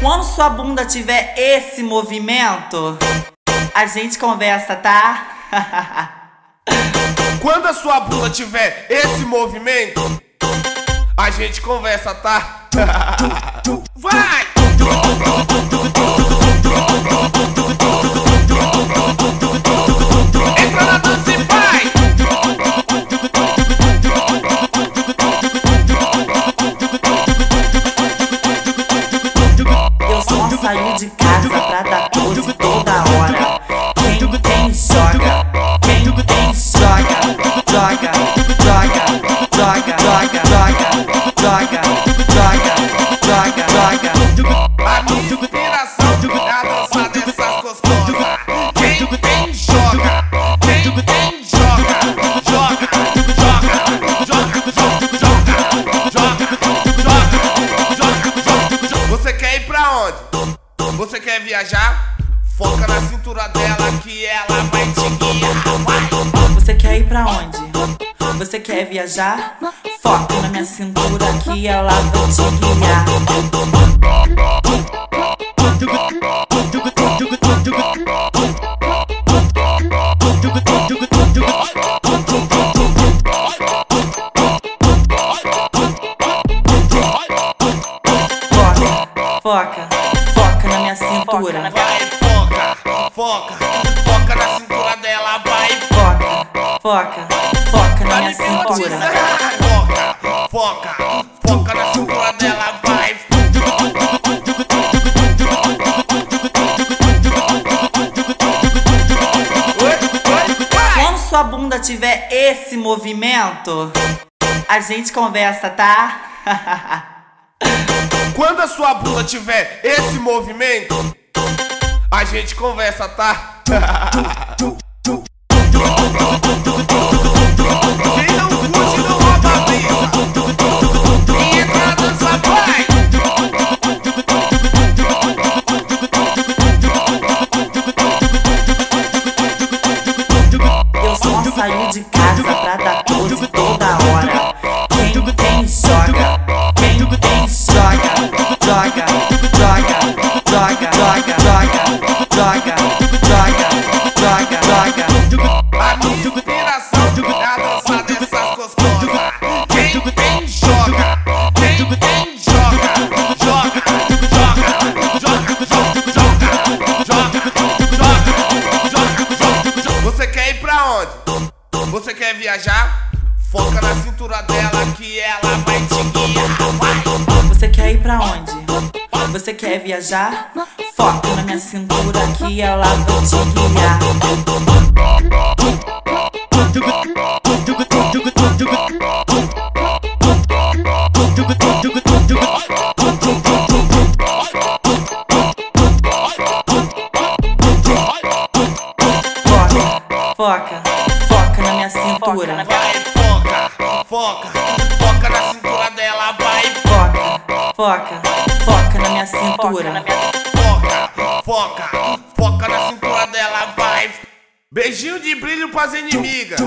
Quando sua bunda tiver esse movimento, a gente conversa, tá? Quando a sua bunda tiver esse movimento, a gente conversa, tá? Vai! Saio de casa pra dar pose toda hora. Quem tem viajar? Foca na cintura dela que ela vai te guiar. Vai! Você quer ir pra onde? Você quer viajar? Foca na minha cintura que ela vai te guiar. Foca, cintura. Vai, foca, foca, foca na cintura dela, vai, Foca, foca, foca na minha cintura. Foca, foca, foca na cintura dela, vai. Quando sua bunda tiver esse movimento, a gente conversa, tá? Quando a sua bunda tiver esse movimento, a gente conversa, tá? Eu sair de casa pra dar pose toda hora. Quem tem, joga. Quem tem, joga. Joga. Viajar? Foca na cintura dela que ela vai te guiar. Vai! Você quer ir pra onde? Você quer viajar? Foca na minha cintura que ela vai te guiar. Foca, foca, minha cintura. Vai, foca, foca, foca na cintura dela, vai. Foca, foca, foca na minha cintura. Foca, foca, foca na cintura dela, vai. Beijinho de brilho pras inimigas.